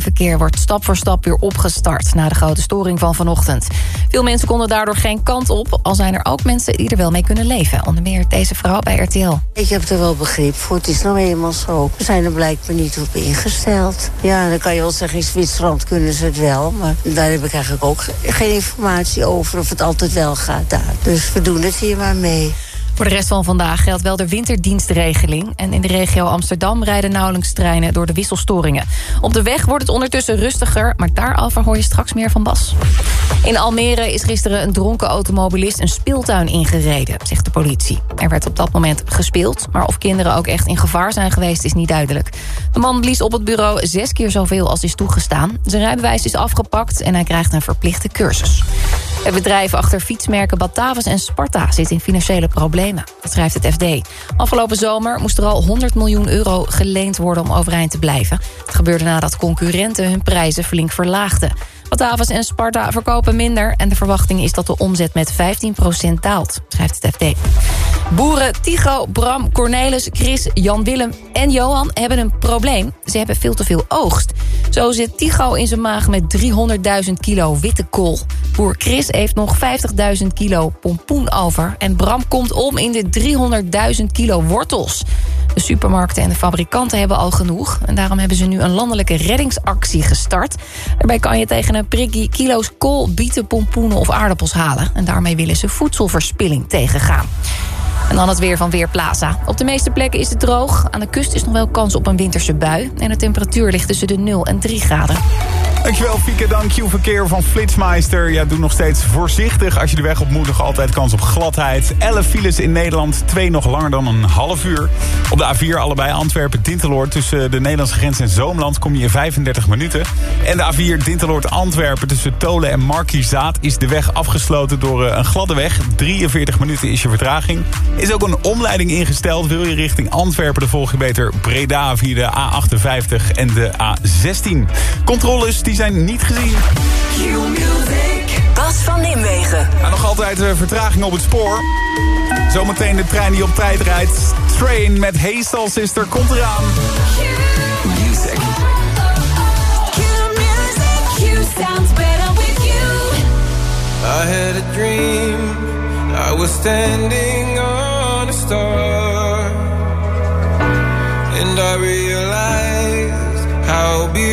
treinverkeer wordt stap voor stap weer opgestart... na de grote storing van vanochtend. Veel mensen konden daardoor geen kant op... al zijn er ook mensen die er wel mee kunnen leven. Onder meer deze vrouw bij RTL. Ik heb er wel begrip voor, het is nou eenmaal zo. We zijn er blijkbaar niet op ingesteld. Ja, dan kan je wel zeggen, in Zwitserland kunnen ze het wel... maar daar heb ik eigenlijk ook geen informatie over... of het altijd wel gaat daar. Dus we doen het hier maar mee. Voor de rest van vandaag geldt wel de winterdienstregeling. En in de regio Amsterdam rijden nauwelijks treinen door de wisselstoringen. Op de weg wordt het ondertussen rustiger, maar daarover hoor je straks meer van Bas. In Almere is gisteren een dronken automobilist een speeltuin ingereden, zegt de politie. Er werd op dat moment gespeeld, maar of kinderen ook echt in gevaar zijn geweest is niet duidelijk. De man blies op het bureau zes keer zoveel als is toegestaan. Zijn rijbewijs is afgepakt en hij krijgt een verplichte cursus. Het bedrijf achter fietsmerken Batavus en Sparta zit in financiële problemen. Dat schrijft het FD. Afgelopen zomer moest er al 100 miljoen euro geleend worden om overeind te blijven. Het gebeurde nadat concurrenten hun prijzen flink verlaagden. Batavus en Sparta verkopen minder... en de verwachting is dat de omzet met 15% daalt, schrijft het FD. Boeren Tigo, Bram, Cornelis, Chris, Jan-Willem en Johan hebben een probleem. Ze hebben veel te veel oogst. Zo zit Tigo in zijn maag met 300.000 kilo witte kool. Boer Chris heeft nog 50.000 kilo pompoen over. En Bram komt om in de 300.000 kilo wortels. De supermarkten en de fabrikanten hebben al genoeg. En daarom hebben ze nu een landelijke reddingsactie gestart. Daarbij kan je tegen een prikkie kilo's kool, bieten, pompoenen of aardappels halen. En daarmee willen ze voedselverspilling tegengaan. En dan het weer van Weerplaza. Op de meeste plekken is het droog. Aan de kust is nog wel kans op een winterse bui. En de temperatuur ligt tussen de 0 en 3 graden. Dankjewel Fieke, dank Q-verkeer van Flitsmeister. Ja, doe nog steeds voorzichtig als je de weg op moet. Nog altijd kans op gladheid. 11 files in Nederland, twee nog langer dan een half uur. Op de A4 allebei Antwerpen-Dinteloord. Tussen de Nederlandse grens en Zoomland kom je in 35 minuten. En de A4 Dinteloord-Antwerpen tussen Tolen en Markizaat... is de weg afgesloten door eh, een gladde weg. 43 minuten is je vertraging. Is ook een omleiding ingesteld. Wil je richting Antwerpen, de volg je beter Breda via de A58 en de A16. Controles die zijn niet gezien. Bas van Nimwegen. En nog altijd uh, vertraging op het spoor. Zometeen de trein die op tijd rijdt. Train met Hey Soul Sister komt eraan. Music. sounds better with you. I had a dream. I was standing on a star. And I realized how beautiful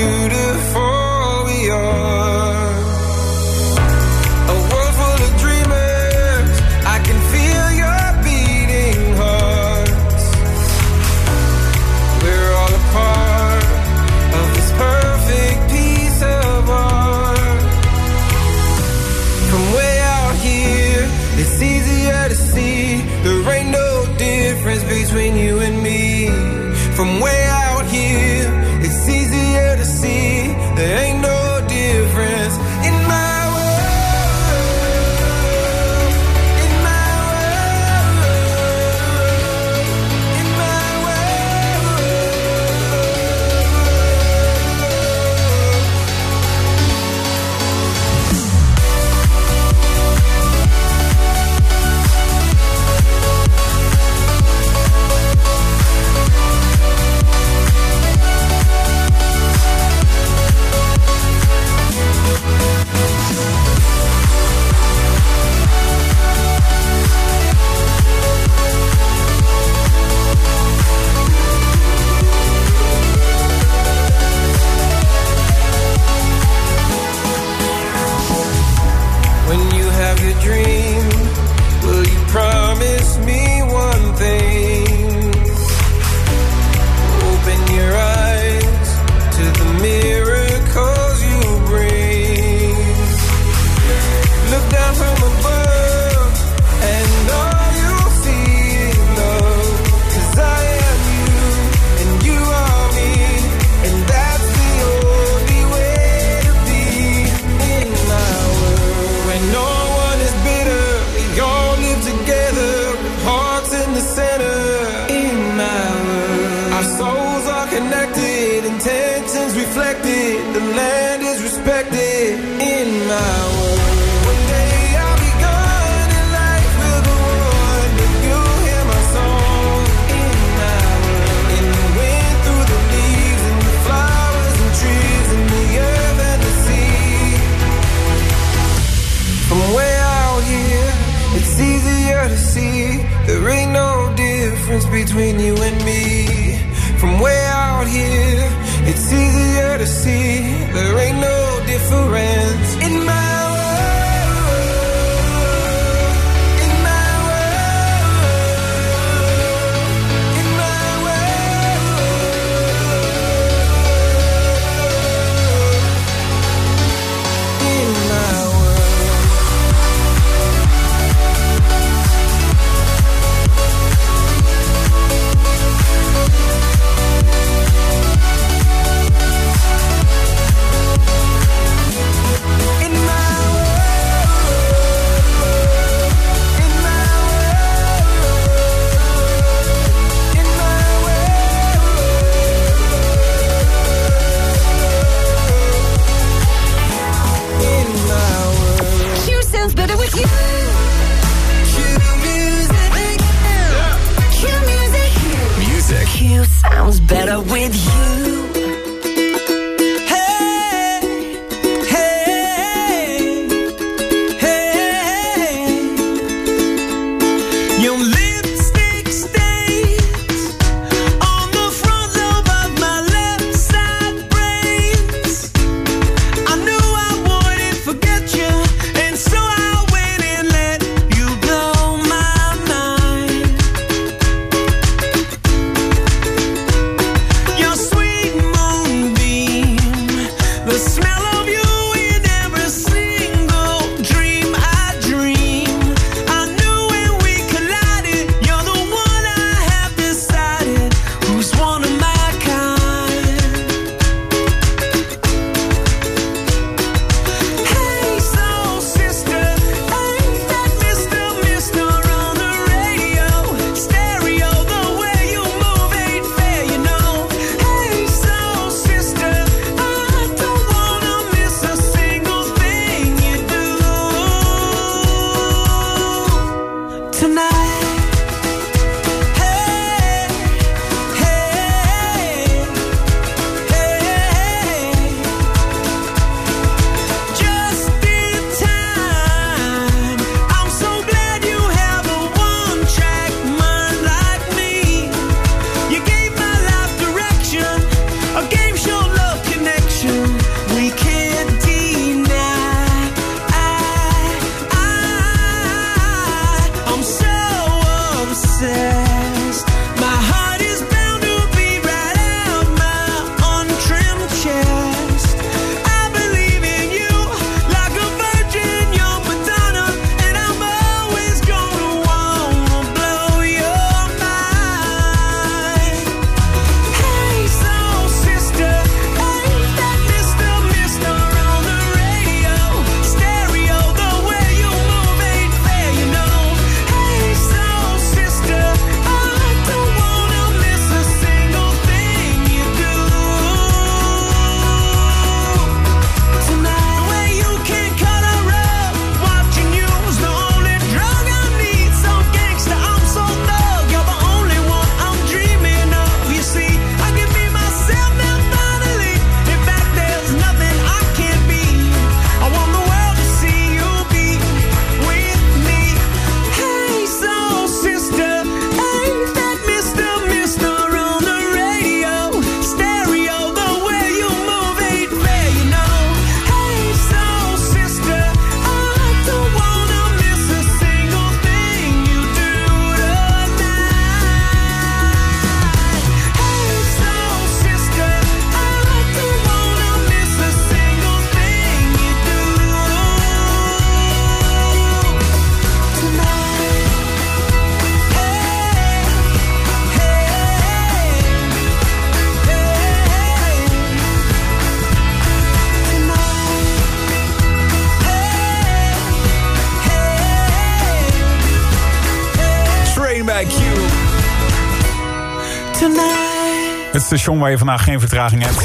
Het station waar je vandaag geen vertraging hebt.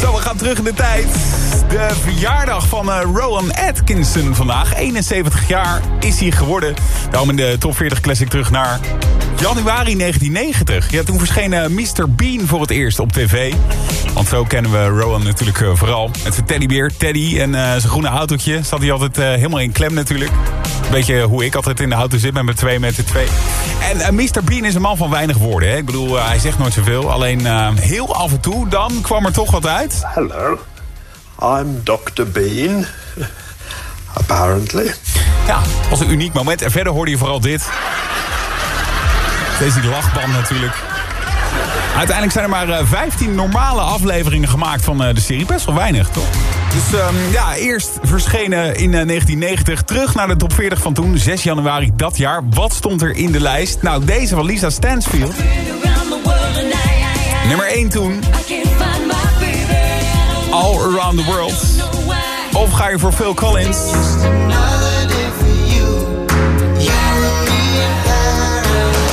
Zo, we gaan terug in de tijd. De verjaardag van eh, Rowan Atkinson vandaag. 71 jaar is hij geworden. Daarom in de Top 40 Classic terug naar januari 1990. Ja, toen verscheen eh, uh, Mr. Bean voor het eerst op tv. Want zo kennen we Rowan natuurlijk eh, vooral. Met zijn teddybeer, Teddy en zijn groene autootje. Zat hij altijd helemaal in klem natuurlijk. Beetje hoe ik altijd in de auto zit met mijn twee meter twee. En eh, Mr. Bean is een man van weinig woorden. Hè? Ik bedoel, eh, hij zegt nooit zoveel. Alleen eh, heel af en toe, dan kwam er toch wat uit. Hello, I'm Dr. Bean. Apparently. Ja, was een uniek moment. En verder hoorde je vooral dit. Deze lachband natuurlijk. Uiteindelijk zijn er maar eh, 15 normale afleveringen gemaakt van de serie. Best wel weinig, toch? Dus ehm, ja, eerst verschenen in eh, 1990 terug naar de top 40 van toen. 6 januari dat jaar. Wat stond er in de lijst? Nou, deze van Lisa Stansfield. Nummer 1 toen. All Around the World. Of ga je voor Phil Collins?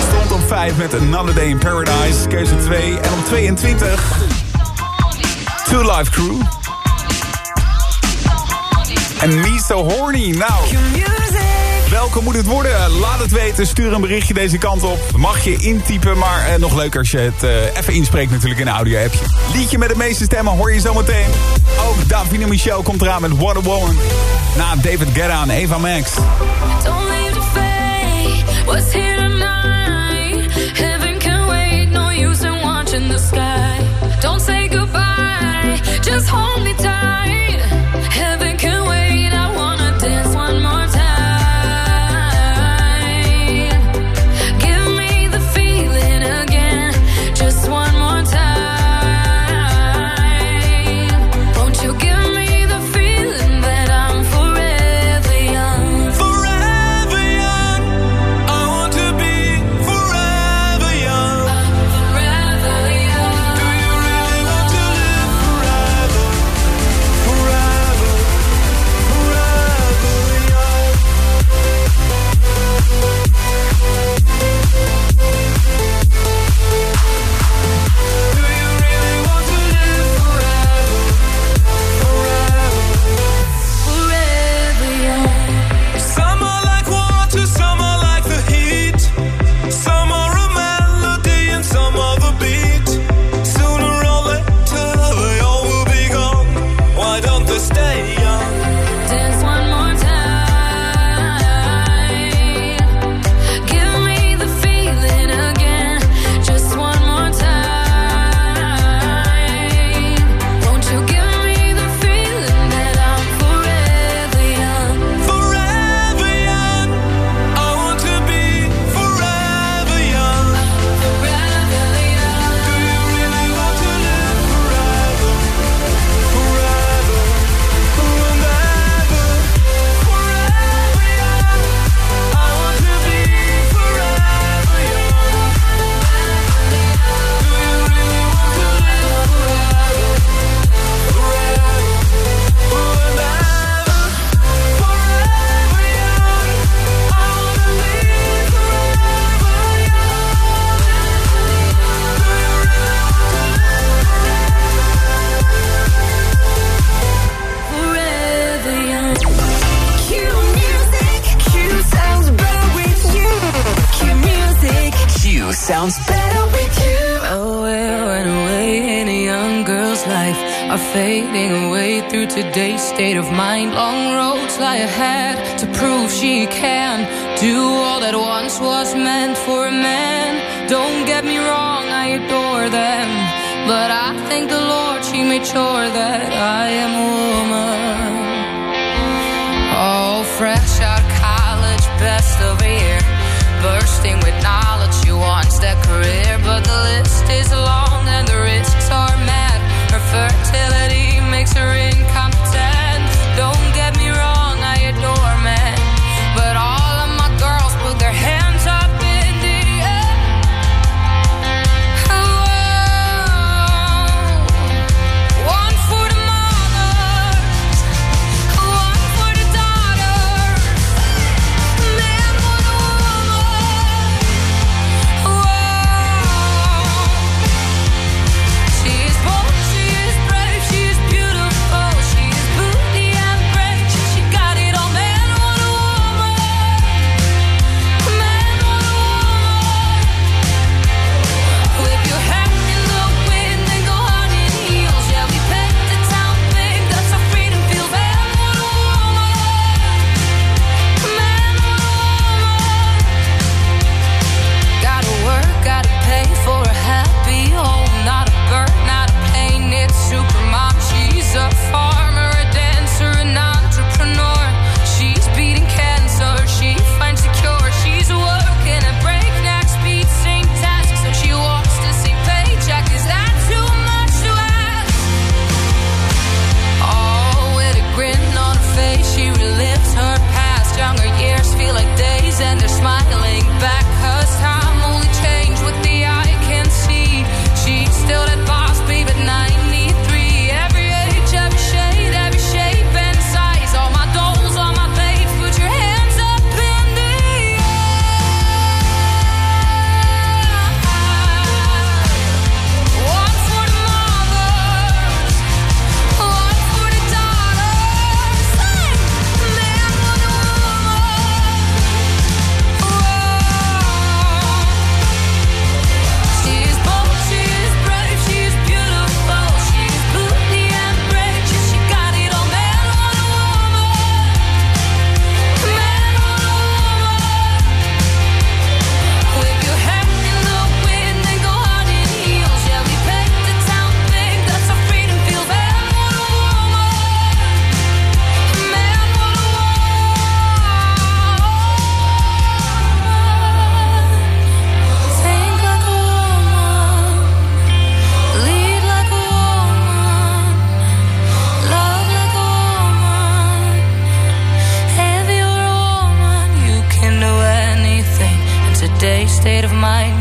Stond op 5 met Another Day in Paradise. Keuze 2. En op 22... Two Life Crew. En Me So Horny. Nou, welke moet het worden? Laat het weten. Stuur een berichtje deze kant op. Mag je intypen, maar eh, nog leuker als je het eh, even inspreekt natuurlijk in een audio-appje. Liedje met de meeste stemmen hoor je zometeen. Ook Davina Michel komt eraan met What a Woman. Na David Guetta en Eva Max. Don't say goodbye. Just hold me tight.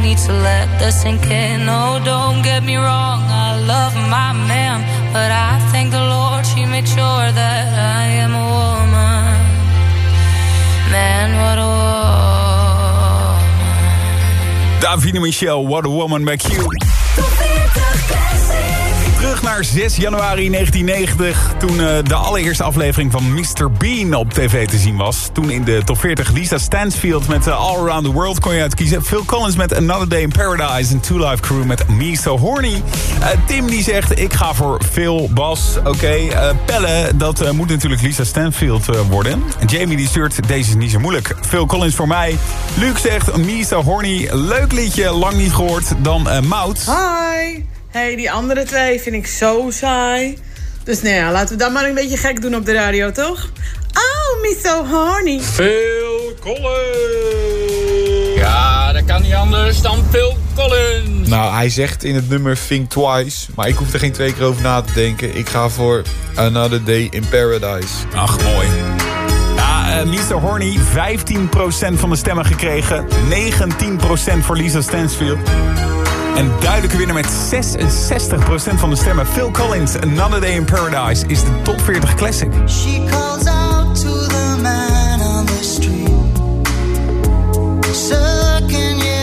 Need to let this sink in. Oh, don't get me wrong, I love my man, but I thank the Lord she made sure that I am a woman. Man, what a woman. Davina Michel, What a Woman Back You. Terug naar 6 januari 1990, toen eh, de allereerste aflevering van Mr. Bean op tv te zien was. Toen in de top 40 Lisa Stansfield met eh, All Around the World kon je uitkiezen. Phil Collins met Another Day in Paradise en Two Life Crew met Me So Horny. Eh, Tim die zegt, ik ga voor Phil Bas. Oké, eh, Pelle, dat moet natuurlijk Lisa Stansfield worden. En Jamie die stuurt, deze is niet zo moeilijk. Phil Collins voor mij. Luc zegt, Me So Horny, leuk liedje, lang niet gehoord. Dan Mout. Hi. Hey, die andere twee vind ik zo saai. Dus nou ja, laten we dan maar een beetje gek doen op de radio, toch? Oh, me so horny. Phil Collins. Ja, dat kan niet anders dan Phil Collins. Nou, hij zegt in het nummer Think Twice. Maar ik hoef er geen twee keer over na te denken. Ik ga voor Another Day in Paradise. Ach, mooi. Ja, eh Mr. Horny, 15% van de stemmen gekregen. 19% voor Lisa Stansfield. En duidelijke winnaar met 66% van de stemmen. Phil Collins, Another Day in Paradise, is de top 40 classic. She calls out to the man on the street. Sir, can you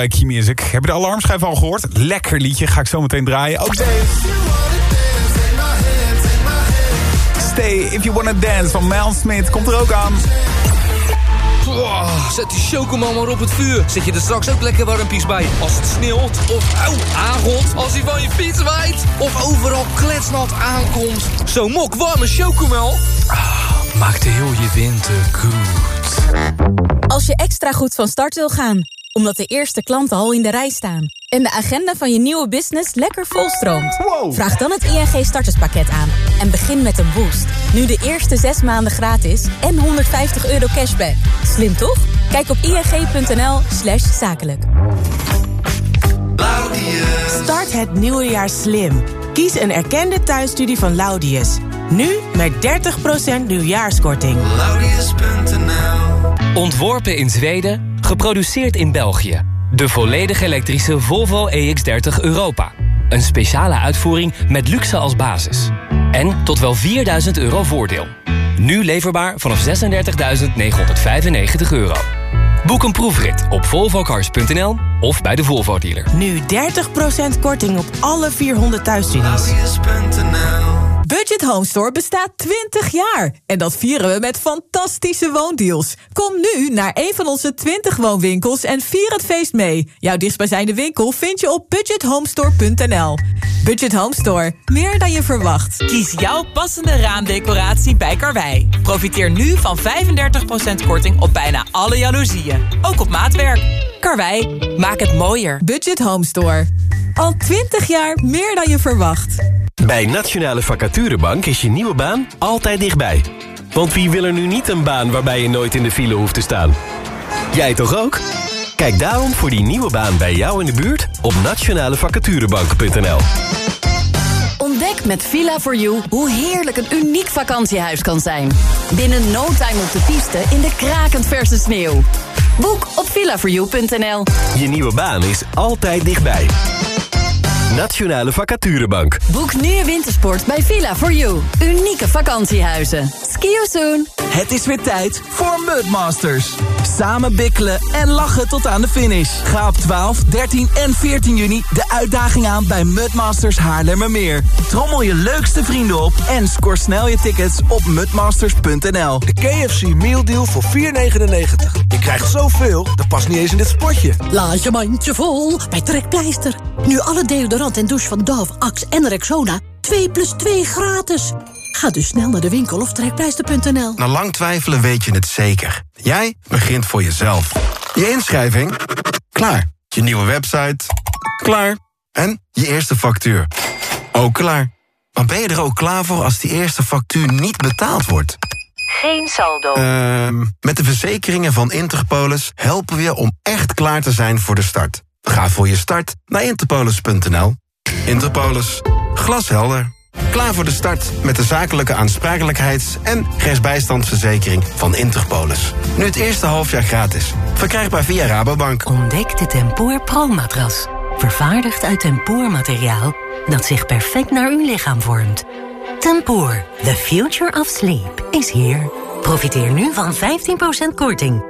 bij Key Music. Heb je de alarmschijf al gehoord? Lekker liedje, ga ik zo meteen draaien. Ook deze. Stay If You Wanna Dance van Mel Smith komt er ook aan. Oh, zet die chocomel maar op het vuur. Zet je er straks ook lekker warmpies bij. Als het sneeuwt of auw, aangot. Als hij van je fiets waait. Of overal kletsnat aankomt. Zo'n mok warme chocomel. Ah, maakt heel je winter goed. Als je extra goed van start wil gaan, omdat de eerste klanten al in de rij staan... en de agenda van je nieuwe business lekker volstroomt... vraag dan het ING starterspakket aan en begin met een boost. Nu de eerste zes maanden gratis en 150 euro cashback. Slim toch? Kijk op ing.nl slash zakelijk. Start het nieuwe jaar slim. Kies een erkende thuisstudie van Laudius. Nu met 30% nieuwjaarskorting. Ontworpen in Zweden, geproduceerd in België. De volledig elektrische Volvo EX30 Europa. Een speciale uitvoering met luxe als basis. En tot wel 4000 euro voordeel. Nu leverbaar vanaf 36.995 euro. Boek een proefrit op volvocars.nl of bij de Volvo dealer. Nu 30% korting op alle 400 thuisstudies. Budget Home Store bestaat 20 jaar. En dat vieren we met fantastische woondeals. Kom nu naar een van onze 20 woonwinkels en vier het feest mee. Jouw dichtstbijzijnde winkel vind je op budgethomestore.nl. Budget Home Store. Meer dan je verwacht. Kies jouw passende raamdecoratie bij Karwei. Profiteer nu van 35% korting op bijna alle jaloezieën. Ook op maatwerk. Karwei, maak het mooier. Budget Home Store. Al 20 jaar meer dan je verwacht. Bij Nationale Is je nieuwe baan altijd dichtbij. Want wie wil er nu niet een baan waarbij je nooit in de file hoeft te staan? Jij toch ook? Kijk daarom voor die nieuwe baan bij jou in de buurt op nationalevacaturebank.nl. Ontdek met Villa4You hoe heerlijk een uniek vakantiehuis kan zijn. Binnen no time op de piste in de krakend verse sneeuw. Boek op villa4you.nl. Je nieuwe baan is altijd dichtbij. Nationale Vacaturebank. Boek nu wintersport bij Villa4You. Unieke vakantiehuizen. Ski you soon. Het is weer tijd voor Mudmasters. Samen bikkelen en lachen tot aan de finish. Ga op 12, 13 en 14 juni de uitdaging aan bij Mudmasters Haarlemmermeer. Trommel je leukste vrienden op en score snel je tickets op mudmasters.nl. De KFC Meal Deal voor 4,99. Je krijgt zoveel, dat past niet eens in dit spotje. Laat je mandje vol bij Trekpleister. Nu alle deodorant en douche van Dove, Axe en Rexona 2 plus 2 gratis. Ga dus snel naar de winkel of trekpleister.nl. Na lang twijfelen weet je het zeker. Jij begint voor jezelf. Je inschrijving? Klaar. Je nieuwe website? Klaar. En je eerste factuur? Ook klaar. Maar ben je er ook klaar voor als die eerste factuur niet betaald wordt? Geen saldo. Ehm, met de verzekeringen van Interpolis helpen we je om echt klaar te zijn voor de start. Ga voor je start naar interpolis.nl. Interpolis. Glashelder. Klaar voor de start met de zakelijke aansprakelijkheids- en rechtsbijstandsverzekering van Interpolis. Nu het eerste halfjaar gratis. Verkrijgbaar via Rabobank. Ontdek de Tempoor Pro-matras. Vervaardigd uit tempoormateriaal dat zich perfect naar uw lichaam vormt. Tempoor, the future of sleep, is here. Profiteer nu van 15% korting.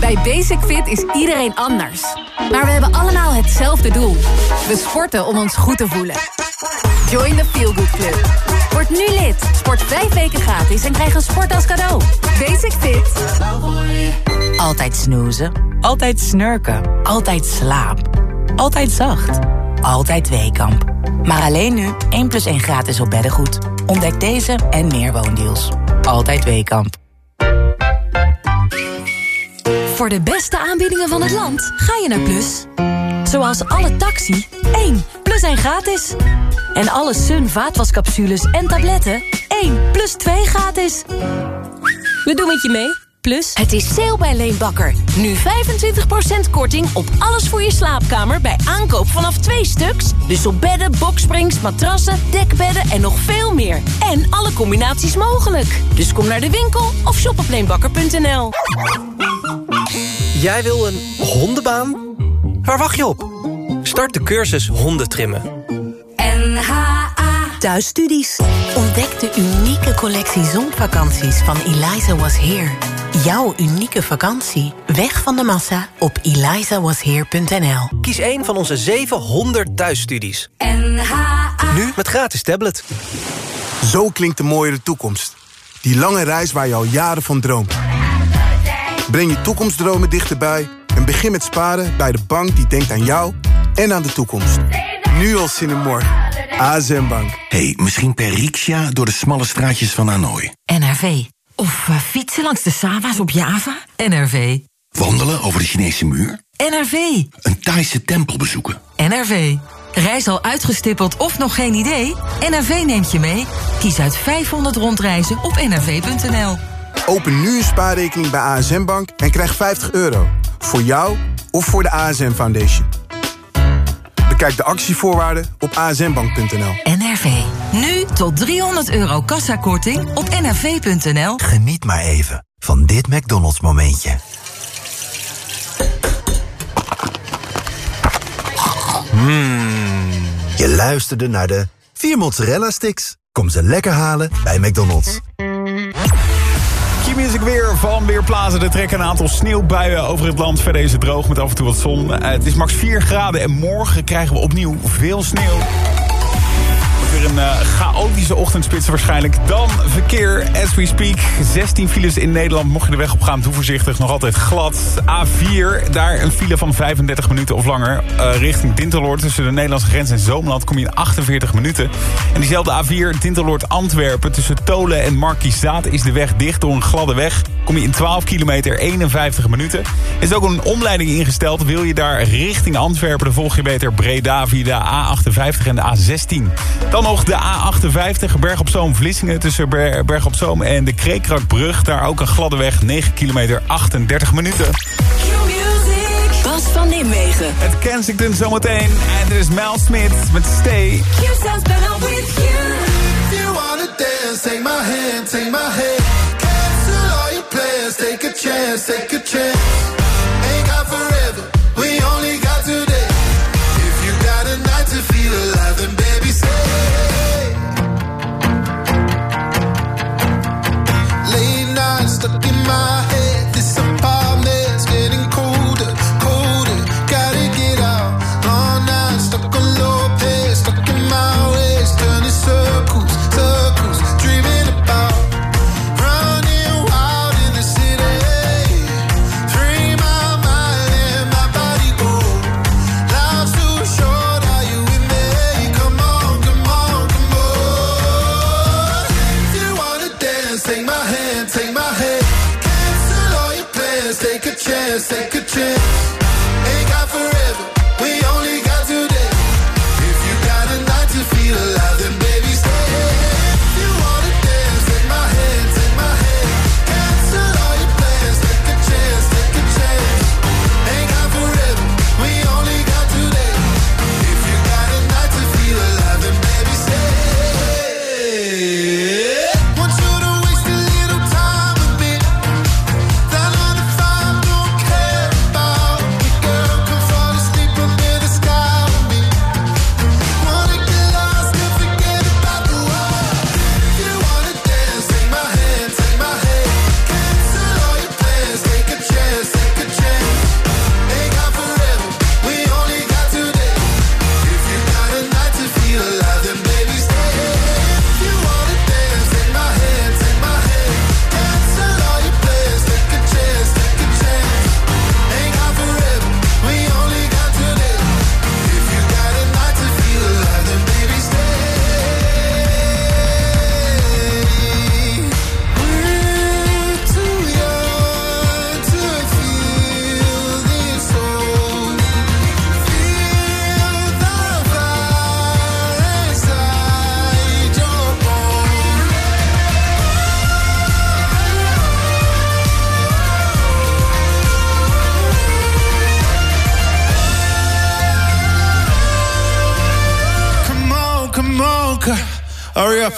Bij Basic Fit is iedereen anders. Maar we hebben allemaal hetzelfde doel. We sporten om ons goed te voelen. Join the Feel Good Club. Word nu lid. Sport vijf weken gratis en krijg een sport als cadeau. Basic Fit. Altijd snoezen, altijd snurken, altijd slaap, altijd zacht, altijd Weekamp. Maar alleen nu 1 plus 1 gratis op beddengoed. Ontdek deze en meer woondeals. Altijd Weekamp. Voor de beste aanbiedingen van het land ga je naar Plus. Zoals alle taxi, 1 plus 1 gratis. En alle Sun vaatwascapsules en tabletten, 1 plus 2 gratis. We doen met je mee, Plus. Het is sale bij Leenbakker. Nu 25% korting op alles voor je slaapkamer bij aankoop vanaf twee stuks. Dus op bedden, boksprings, matrassen, dekbedden en nog veel meer. En alle combinaties mogelijk. Dus kom naar de winkel of shop op leenbakker.nl. Jij wil een hondenbaan? Waar wacht je op? Start de cursus hondentrimmen. NHA Thuisstudies. Ontdek de unieke collectie zonvakanties van Eliza Was Here. Jouw unieke vakantie. Weg van de massa op elizawasheer.nl. Kies een van onze 700 thuisstudies. NHA Nu met gratis tablet. Zo klinkt de mooiere toekomst. Die lange reis waar je al jaren van droomt. Breng je toekomstdromen dichterbij en begin met sparen bij de bank die denkt aan jou en aan de toekomst. Nu al zin in morgen. ASM Bank. hey, misschien per riksja door de smalle straatjes van Hanoi. NRV. Of eh, fietsen langs de Sava's op Java. NRV. Wandelen over de Chinese muur. NRV. Een Thaise tempel bezoeken. NRV. Reis al uitgestippeld of nog geen idee? NRV neemt je mee. Kies uit 500 rondreizen op nrv.nl. Open nu een spaarrekening bij ASM Bank en krijg 50 euro. Voor jou of voor de ASM Foundation. Bekijk de actievoorwaarden op asmbank.nl. NRV. Nu tot 300 euro kassakorting op nrv.nl. Geniet maar even van dit McDonald's momentje. Mmm. Je luisterde naar de 4 mozzarella sticks. Kom ze lekker halen bij McDonald's. Q-Music weer van Weerplaza. Er trekken een aantal sneeuwbuien over het land. Verder is het droog met af en toe wat zon. Eh, het is max 4 graden en morgen krijgen we opnieuw veel sneeuw. Weer een uh, chaotische ochtendspits waarschijnlijk. Dan verkeer, as we speak. 16 files in Nederland. Mocht je de weg op gaan, doe voorzichtig. Nog altijd glad. A4, daar een file van 35 minuten of langer. Uh, richting Dinteloord. Tussen de Nederlandse grens en Zomerland kom je in 48 minuten. En diezelfde A4, Dinteloord Antwerpen. Tussen Tolen en Markizaat is de weg dicht door een gladde weg. Kom je in 12 kilometer 51 minuten. Er is ook een omleiding ingesteld. Wil je daar richting Antwerpen, dan volg je beter Breda via de A58 en de A16. Dan dan nog de A58, Berg op Zoom, Vlissingen. Tussen Berg op Zoom en de Kreekrakbrug. Daar ook een gladde weg, 9 kilometer, 38 minuten. Bas van Nimwegen. Het Kensington dus zometeen. En dit is Mel Smith met Stay. Q sounds better with you. You dance, take my hand, take my hand. Cancel all your plans, take a chance, take a chance.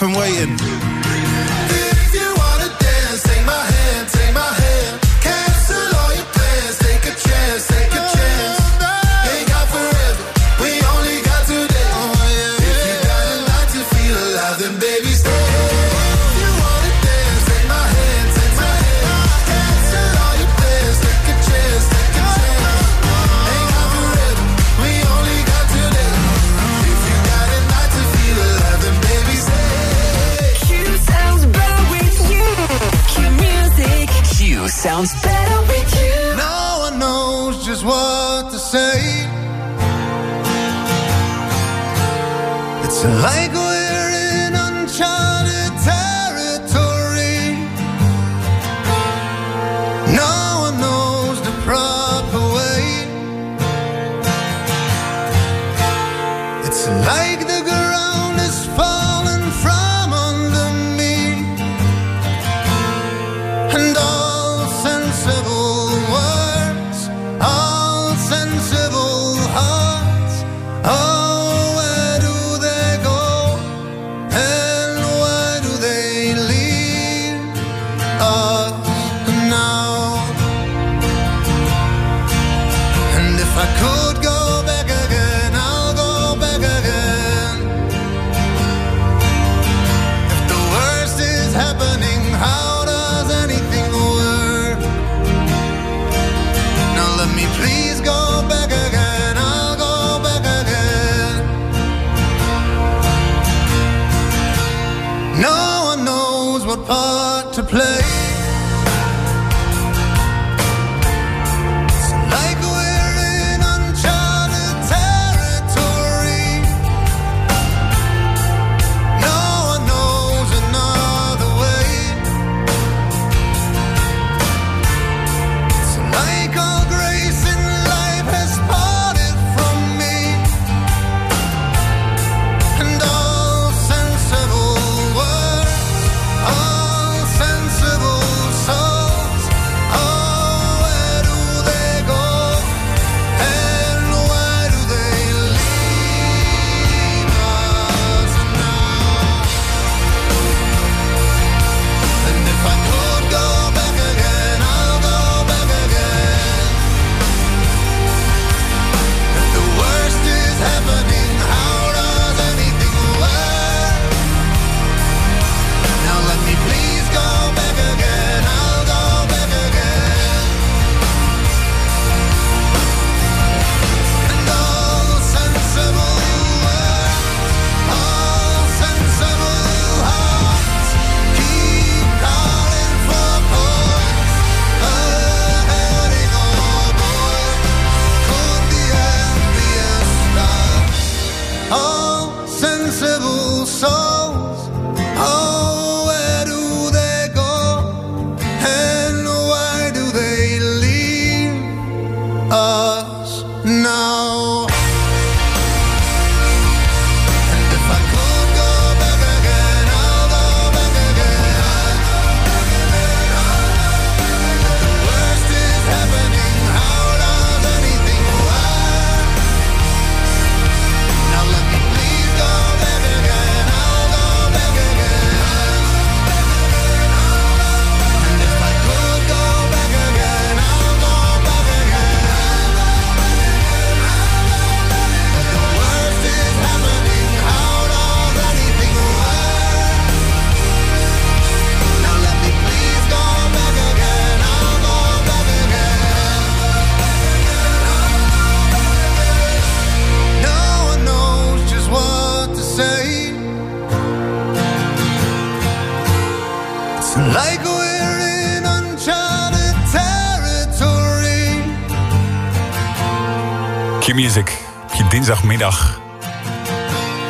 and waiting.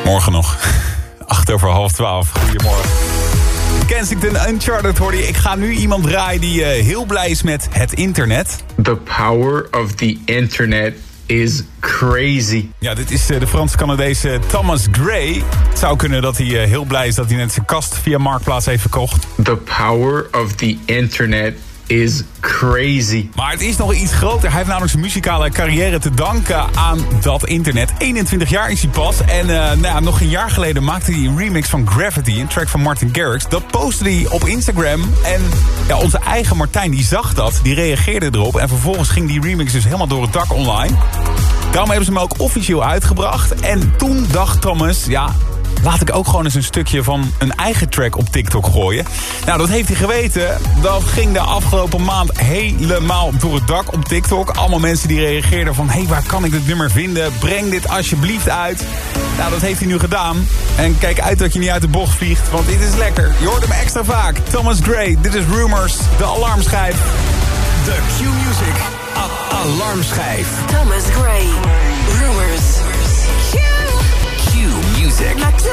Morgen nog. 8 over half 12. Goedemorgen. Kensington Uncharted hoorde je. Ik ga nu iemand draaien die eh, heel blij is met het internet. The power of the internet is crazy. Ja, dit is eh, de Frans-Canadese Thomas Gray. Het zou kunnen dat hij eh, heel blij is dat hij net zijn kast via Marktplaats heeft verkocht. The power of the internet is crazy. Maar het is nog iets groter. Hij heeft namelijk zijn muzikale carrière te danken aan dat internet. 21 jaar is hij pas. En eh, nou ja, nog een jaar geleden maakte hij een remix van Gravity, een track van Martin Garrix. Dat postte hij op Instagram. En ja, onze eigen Martijn die zag dat, die reageerde erop. En vervolgens ging die remix dus helemaal door het dak online. Daarom hebben ze hem ook officieel uitgebracht. En toen dacht Thomas, ja, laat ik ook gewoon eens een stukje van een eigen track op TikTok gooien. Nou, dat heeft hij geweten. Dat ging de afgelopen maand helemaal door het dak op TikTok. Allemaal mensen die reageerden van... hé, hey, waar kan ik dit nummer vinden? Breng dit alsjeblieft uit. Nou, dat heeft hij nu gedaan. En kijk uit dat je niet uit de bocht vliegt, want dit is lekker. Je hoort hem extra vaak. Thomas Gray, dit is Rumors, de alarmschijf. De Q-Music alarmschijf. Thomas Gray. Rumors. Q-Music.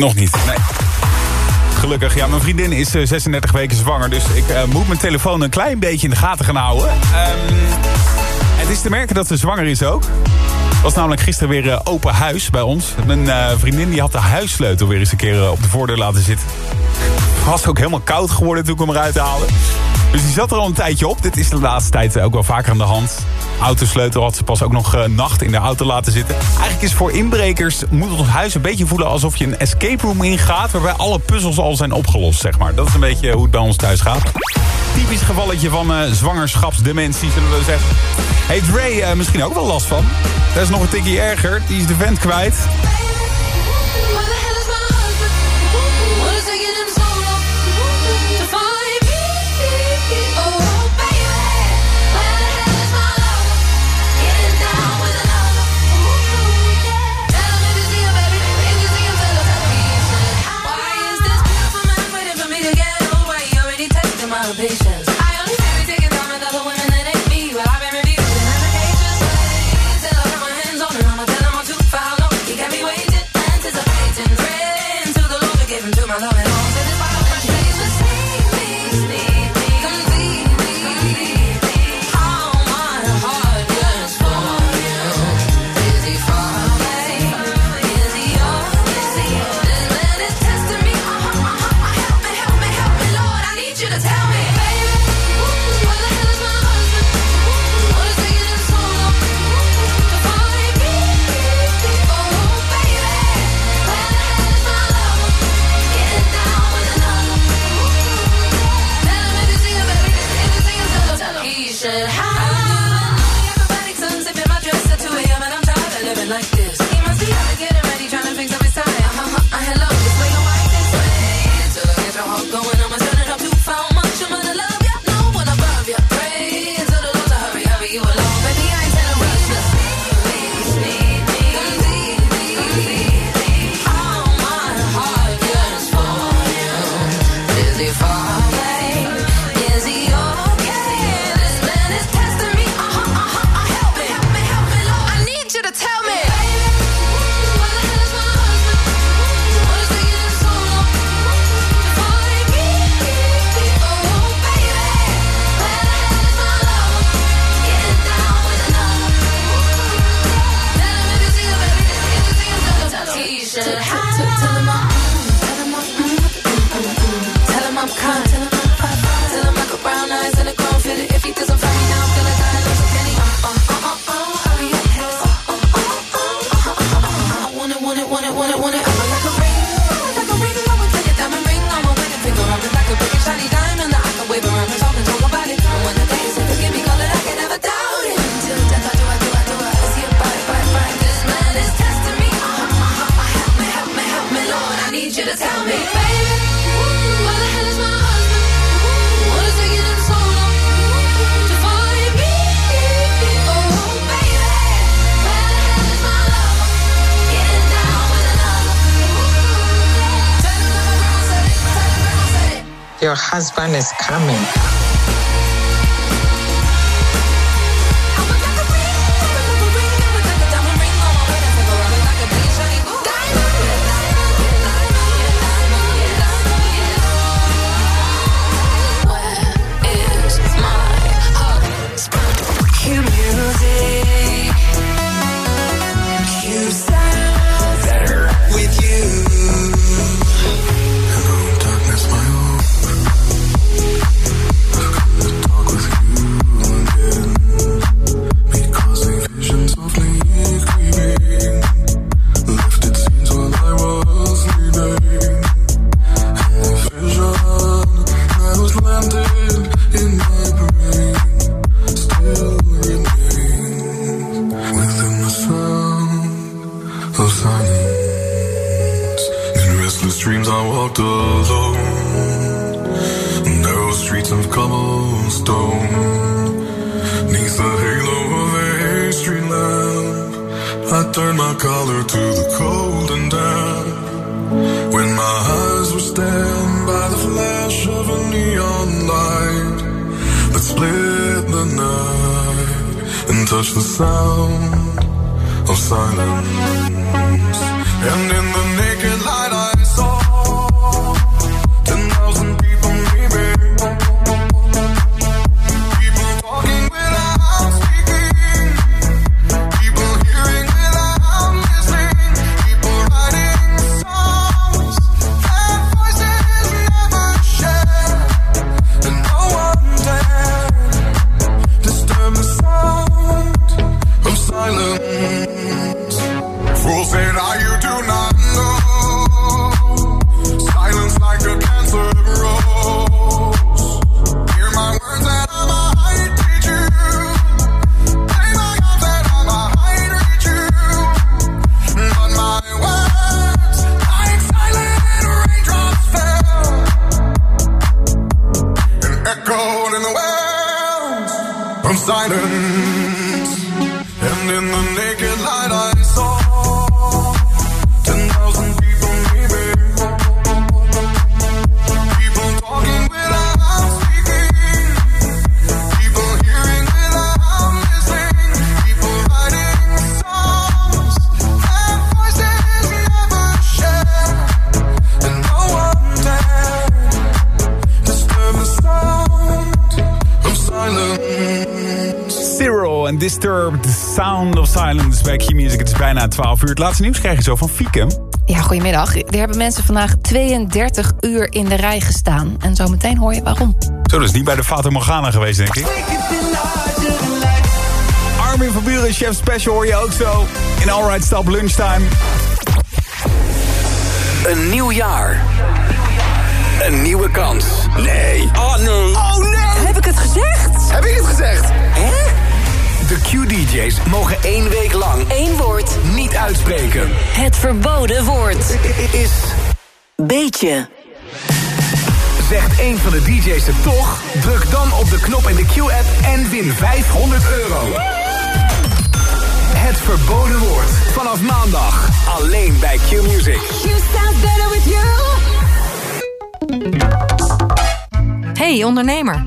nog niet. Nee. Gelukkig, ja, mijn vriendin is eh, 36 weken zwanger... dus ik eh, moet mijn telefoon een klein beetje in de gaten gaan houden. Ehm, het is te merken dat ze zwanger is ook. Het was namelijk gisteren weer eh, open huis bij ons. Mijn eh, vriendin die had de huissleutel weer eens een keer eh, op de voordeur laten zitten. Het was ook helemaal koud geworden toen ik hem eruit haalde. Dus die zat er al een tijdje op. Dit is de laatste tijd ook wel vaker aan de hand. Autosleutel had ze pas ook nog een nacht in de auto laten zitten. Eigenlijk is voor inbrekers moet ons huis een beetje voelen alsof je een escape room ingaat... waarbij alle puzzels al zijn opgelost, zeg maar. Dat is een beetje hoe het bij ons thuis gaat. Typisch gevalletje van eh, zwangerschapsdementie, zullen we zeggen. Heeft Ray eh, misschien ook wel last van? Dat is nog een tikje erger. Die is de vent kwijt. salvation. is coming. Silence bij music. Het is bijna 12 uur. Het laatste nieuws krijg je zo van Fiekem. Ja, goedemiddag. Er hebben mensen vandaag 32 uur in de rij gestaan. En zo meteen hoor je waarom. Zo, dus niet bij de Fata Morgana geweest, denk ik. Armin van Buren, Chef Special hoor je ook zo. In Alright Stop Lunchtime. Een nieuw jaar. Een nieuwe kans. Nee. Oh nee. Oh nee. Heb ik het gezegd? Heb ik het gezegd? De Q-DJ's mogen één week lang Eén woord. niet uitspreken. Het verboden woord. Is Beetje. Zegt één van de DJ's het toch? Druk dan op de knop in de Q-app en win 500 euro. Het verboden woord. Vanaf maandag. Alleen bij Q-Music. Better with you. Hey ondernemer,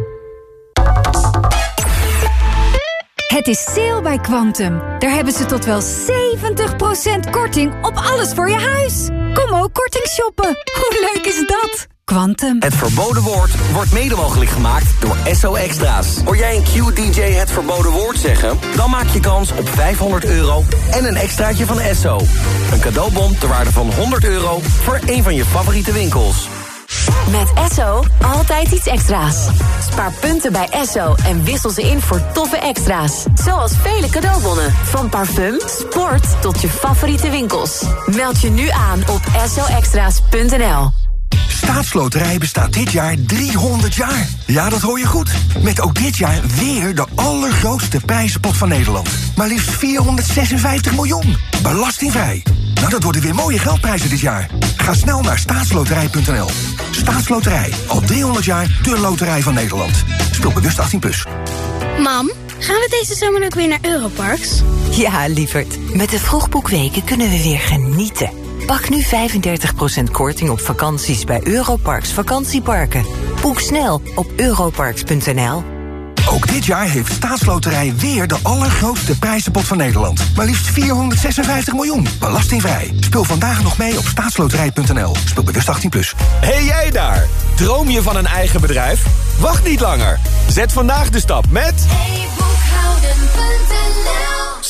Het is sale bij Quantum. Daar hebben ze tot wel 70% korting op alles voor je huis. Kom ook korting shoppen. Hoe leuk is dat? Quantum. Het verboden woord wordt mede mogelijk gemaakt door SO Extra's. Hoor jij een Q-DJ het verboden woord zeggen? Dan maak je kans op 500 euro en een extraatje van SO. Een cadeaubon ter waarde van 100 euro voor een van je favoriete winkels. Met Esso altijd iets extra's. Spaar punten bij Esso en wissel ze in voor toffe extra's. Zoals vele cadeaubonnen. Van parfum, sport tot je favoriete winkels. Meld je nu aan op essoextra's.nl. Staatsloterij bestaat dit jaar 300 jaar. Ja, dat hoor je goed. Met ook dit jaar weer de allergrootste prijzenpot van Nederland. Maar liefst 456 miljoen. Belastingvrij. Nou, dat worden weer mooie geldprijzen dit jaar. Ga snel naar staatsloterij.nl. Staatsloterij. Al 300 jaar de loterij van Nederland. Speel bewust 18+. Plus. Mam, gaan we deze zomer ook weer naar Europarks? Ja, lieverd. Met de vroegboekweken kunnen we weer genieten. Pak nu 35% korting op vakanties bij Europarks vakantieparken. Boek snel op europarks.nl. Ook dit jaar heeft Staatsloterij weer de allergrootste prijzenpot van Nederland. Maar liefst 456 miljoen. Belastingvrij. Speel vandaag nog mee op staatsloterij.nl. Speel bewust 18+. Plus. Hey jij daar! Droom je van een eigen bedrijf? Wacht niet langer. Zet vandaag de stap met...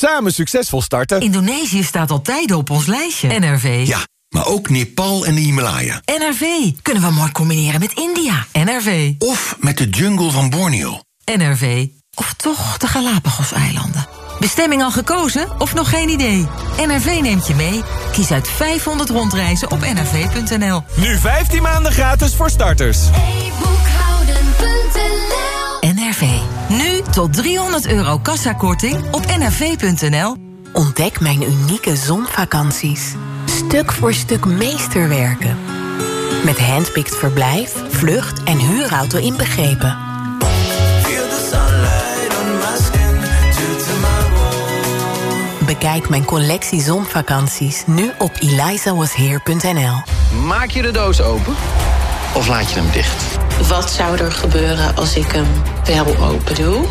Samen succesvol starten. Indonesië staat al tijden op ons lijstje. NRV. Ja, maar ook Nepal en de Himalaya. NRV. Kunnen we mooi combineren met India. NRV. Of met de jungle van Borneo. NRV. Of toch de Galapagos-eilanden. Bestemming al gekozen of nog geen idee? NRV neemt je mee. Kies uit 500 rondreizen op nrv.nl. Nu 15 maanden gratis voor starters. NRV. Tot 300 euro kassakorting op nrv.nl. Ontdek mijn unieke zonvakanties. Stuk voor stuk meesterwerken. Met handpicked verblijf, vlucht en huurauto inbegrepen. Bekijk mijn collectie zonvakanties nu op elizawasheer.nl. Maak je de doos open of laat je hem dicht? Wat zou er gebeuren als ik hem wel open doe?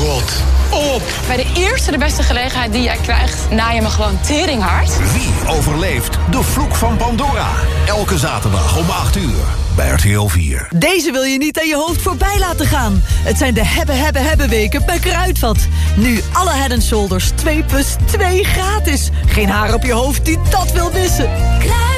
Rot op! Bij de eerste de beste gelegenheid die jij krijgt, naai je me gewoon teringhard. Wie overleeft de vloek van Pandora? Elke zaterdag om 8 uur bij RTL 4. Deze wil je niet aan je hoofd voorbij laten gaan. Het zijn de hebben, hebben, hebben weken bij Kruidvat. Nu alle Head Shoulders 2 plus 2 gratis. Geen haar op je hoofd die dat wil missen. Kruidvat,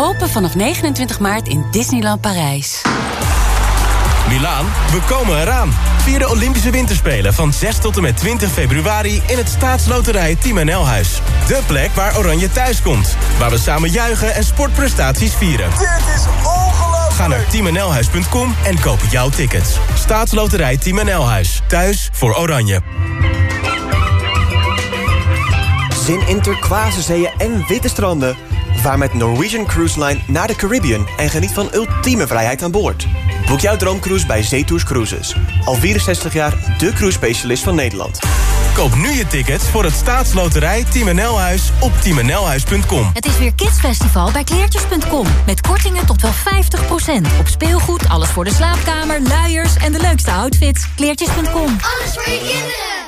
Open vanaf 29 maart in Disneyland Parijs. Milaan, we komen eraan. Vier de Olympische Winterspelen van 6 tot en met 20 februari... in het staatsloterij Team NL Huis. De plek waar Oranje thuis komt. Waar we samen juichen en sportprestaties vieren. Dit is ongelooflijk! Ga naar teamnlhuis.com en koop jouw tickets. Staatsloterij Team NL Huis. Thuis voor Oranje. Zin in turquoise zeeën en witte stranden. Vaar met Norwegian Cruise Line naar de Caribbean en geniet van ultieme vrijheid aan boord. Boek jouw droomcruise bij Zetours Cruises. Al 64 jaar de cruise specialist van Nederland. Koop nu je tickets voor het staatsloterij Team op teamnlhuis.com. Het is weer Kidsfestival bij kleertjes.com. Met kortingen tot wel 50%. Op speelgoed, alles voor de slaapkamer, luiers en de leukste outfits. Kleertjes.com. Alles voor je kinderen.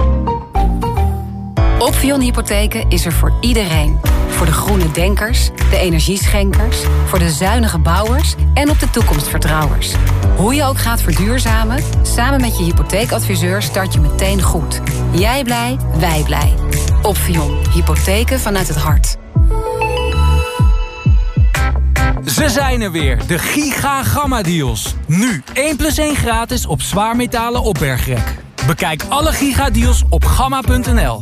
Opvion Hypotheken is er voor iedereen. Voor de groene denkers, de energieschenkers, voor de zuinige bouwers en op de toekomstvertrouwers. Hoe je ook gaat verduurzamen, samen met je hypotheekadviseur start je meteen goed. Jij blij, wij blij. Opvion Hypotheken vanuit het hart. Ze zijn er weer, de Giga Gamma Deals. Nu 1 plus 1 gratis op zwaarmetalen opbergrek. Bekijk alle Giga Deals op gamma.nl.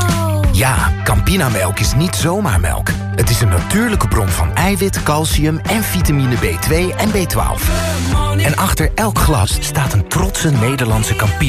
Ja, Campinamelk is niet zomaar melk. Het is een natuurlijke bron van eiwit, calcium en vitamine B2 en B12. En achter elk glas staat een trotse Nederlandse Campina